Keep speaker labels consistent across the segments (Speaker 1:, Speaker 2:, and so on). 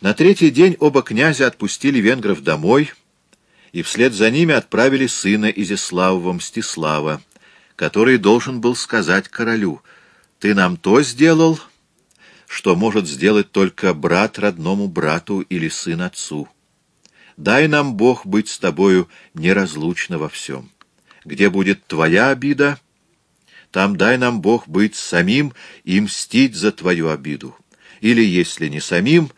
Speaker 1: На третий день оба князя отпустили венгров домой, и вслед за ними отправили сына Изяславова Мстислава, который должен был сказать королю, «Ты нам то сделал, что может сделать только брат родному брату или сын отцу. Дай нам, Бог, быть с тобою неразлучно во всем. Где будет твоя обида, там дай нам, Бог, быть самим и мстить за твою обиду. Или, если не самим,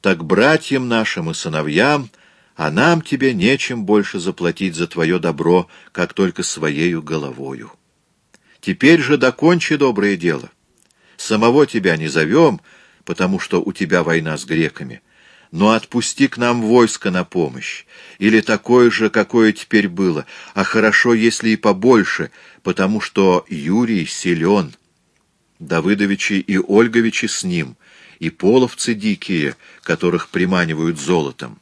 Speaker 1: так братьям нашим и сыновьям, а нам тебе нечем больше заплатить за твое добро, как только своею головою. Теперь же докончи доброе дело. Самого тебя не зовем, потому что у тебя война с греками, но отпусти к нам войско на помощь, или такое же, какое теперь было, а хорошо, если и побольше, потому что Юрий силен. Давыдовичи и Ольговичи с ним, и половцы дикие, которых приманивают золотом.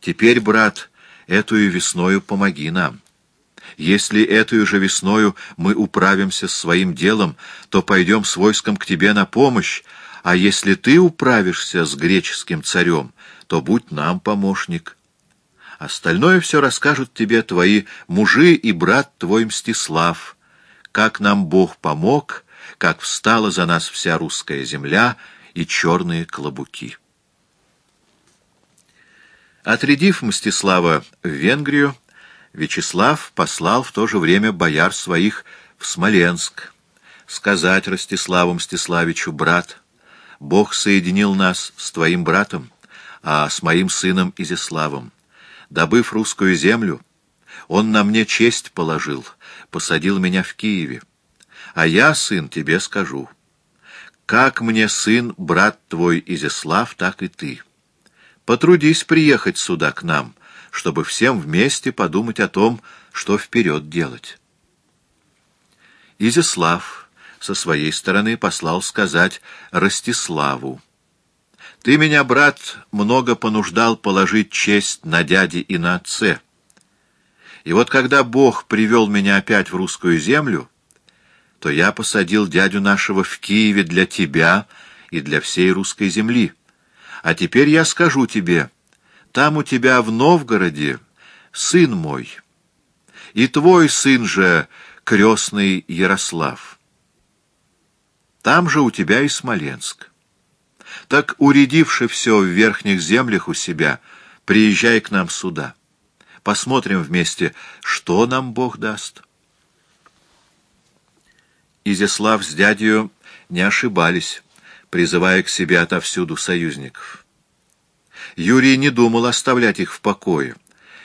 Speaker 1: Теперь, брат, эту весною помоги нам. Если эту же весною мы управимся своим делом, то пойдем с войском к тебе на помощь, а если ты управишься с греческим царем, то будь нам помощник. Остальное все расскажут тебе твои мужи и брат твой Мстислав, как нам Бог помог, как встала за нас вся русская земля и черные клобуки. Отрядив Мстислава в Венгрию, Вячеслав послал в то же время бояр своих в Смоленск, сказать Ростиславу Мстиславичу, брат, Бог соединил нас с твоим братом, а с моим сыном Изяславом. Добыв русскую землю, он на мне честь положил, посадил меня в Киеве. А я, сын, тебе скажу, как мне сын, брат твой Изяслав, так и ты. Потрудись приехать сюда к нам, чтобы всем вместе подумать о том, что вперед делать. Изяслав со своей стороны послал сказать Ростиславу. «Ты меня, брат, много понуждал положить честь на дяде и на отце. И вот когда Бог привел меня опять в русскую землю, то я посадил дядю нашего в Киеве для тебя и для всей русской земли. А теперь я скажу тебе, там у тебя в Новгороде сын мой, и твой сын же крестный Ярослав. Там же у тебя и Смоленск. Так, уредивши все в верхних землях у себя, приезжай к нам сюда. Посмотрим вместе, что нам Бог даст. Изяслав с дядью не ошибались, призывая к себе отовсюду союзников. Юрий не думал оставлять их в покое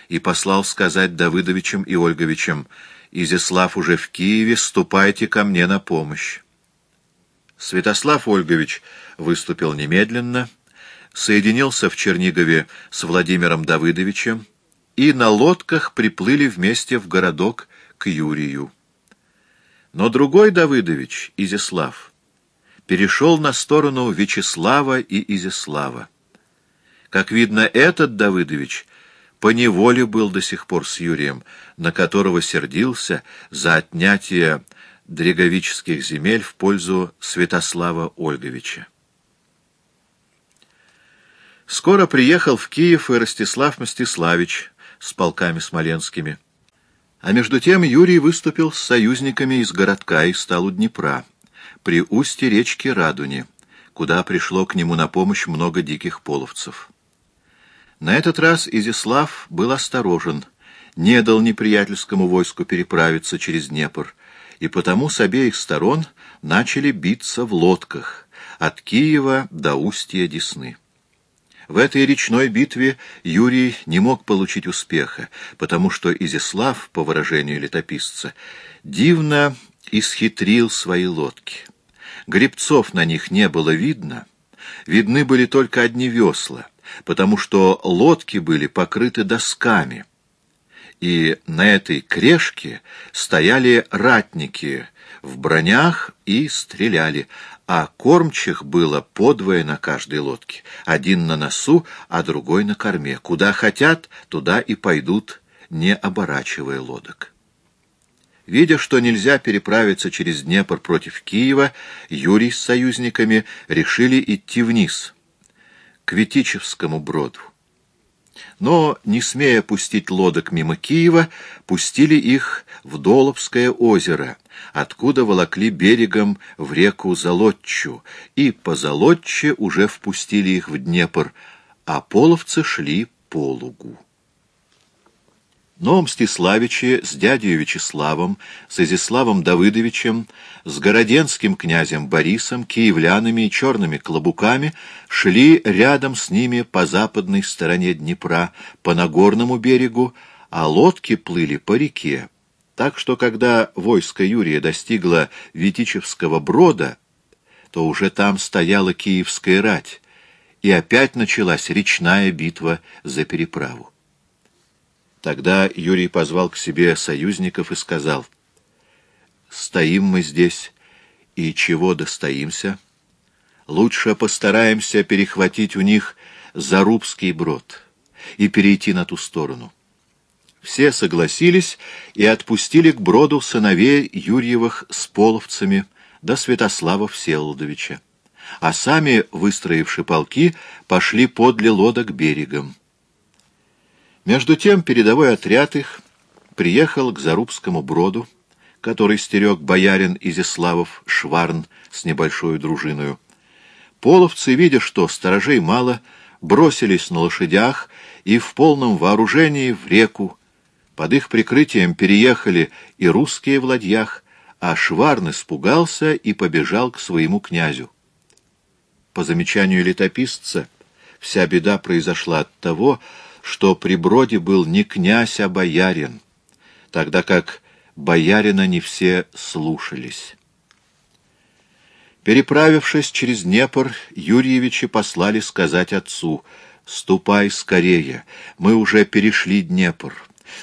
Speaker 1: и послал сказать Давыдовичам и Ольговичам, «Изяслав уже в Киеве, ступайте ко мне на помощь». Святослав Ольгович выступил немедленно, соединился в Чернигове с Владимиром Давыдовичем и на лодках приплыли вместе в городок к Юрию. Но другой Давыдович, Изяслав, перешел на сторону Вячеслава и Изяслава. Как видно, этот Давыдович поневоле был до сих пор с Юрием, на которого сердился за отнятие дреговических земель в пользу Святослава Ольговича. Скоро приехал в Киев и Ростислав Мстиславич с полками смоленскими. А между тем Юрий выступил с союзниками из городка и стал у Днепра, при устье речки Радуни, куда пришло к нему на помощь много диких половцев. На этот раз Изяслав был осторожен, не дал неприятельскому войску переправиться через Днепр, и потому с обеих сторон начали биться в лодках, от Киева до устья Десны. В этой речной битве Юрий не мог получить успеха, потому что Изяслав, по выражению летописца, дивно исхитрил свои лодки. Гребцов на них не было видно, видны были только одни весла, потому что лодки были покрыты досками, и на этой крешке стояли ратники в бронях и стреляли, а кормчих было подвое на каждой лодке, один на носу, а другой на корме. Куда хотят, туда и пойдут, не оборачивая лодок. Видя, что нельзя переправиться через Днепр против Киева, Юрий с союзниками решили идти вниз — к Витичевскому броду. Но, не смея пустить лодок мимо Киева, пустили их в Долобское озеро, откуда волокли берегом в реку Золотчу, и по Золотче уже впустили их в Днепр, а половцы шли по лугу. Но Мстиславичи с дядей Вячеславом, с Изяславом Давыдовичем, с городенским князем Борисом, киевлянами и черными клобуками шли рядом с ними по западной стороне Днепра, по Нагорному берегу, а лодки плыли по реке. Так что, когда войско Юрия достигло Витичевского брода, то уже там стояла киевская рать, и опять началась речная битва за переправу. Тогда Юрий позвал к себе союзников и сказал, «Стоим мы здесь, и чего достоимся? Лучше постараемся перехватить у них Зарубский брод и перейти на ту сторону». Все согласились и отпустили к броду сыновей Юрьевых с половцами до Святослава Всеволодовича, а сами, выстроивши полки, пошли подле лодок берегом. Между тем передовой отряд их приехал к Зарубскому броду, который стерег боярин Изяславов Шварн с небольшой дружиною. Половцы, видя, что сторожей мало, бросились на лошадях и в полном вооружении в реку. Под их прикрытием переехали и русские в ладьях, а Шварн испугался и побежал к своему князю. По замечанию летописца, вся беда произошла от того, что при Броде был не князь, а боярин, тогда как боярина не все слушались. Переправившись через Днепр, Юрьевичи послали сказать отцу, «Ступай скорее, мы уже перешли Днепр,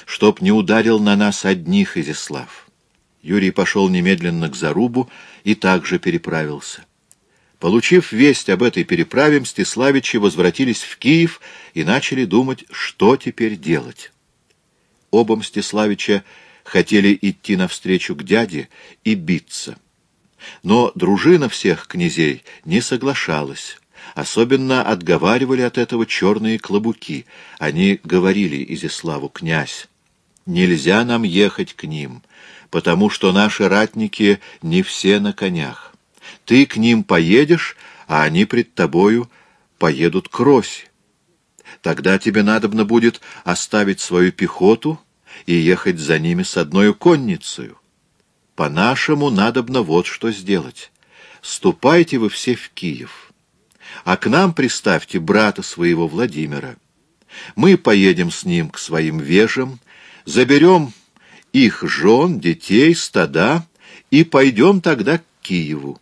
Speaker 1: чтоб не ударил на нас одних Изяслав». Юрий пошел немедленно к Зарубу и также переправился. Получив весть об этой переправе, Мстиславичи возвратились в Киев и начали думать, что теперь делать. Оба Мстиславича хотели идти навстречу к дяде и биться. Но дружина всех князей не соглашалась. Особенно отговаривали от этого черные клобуки. Они говорили Изяславу, князь, нельзя нам ехать к ним, потому что наши ратники не все на конях. Ты к ним поедешь, а они пред тобою поедут к Росе. Тогда тебе надобно будет оставить свою пехоту и ехать за ними с одной конницей. По-нашему надобно вот что сделать. Ступайте вы все в Киев, а к нам приставьте брата своего Владимира. Мы поедем с ним к своим вежам, заберем их жен, детей, стада и пойдем тогда к Киеву.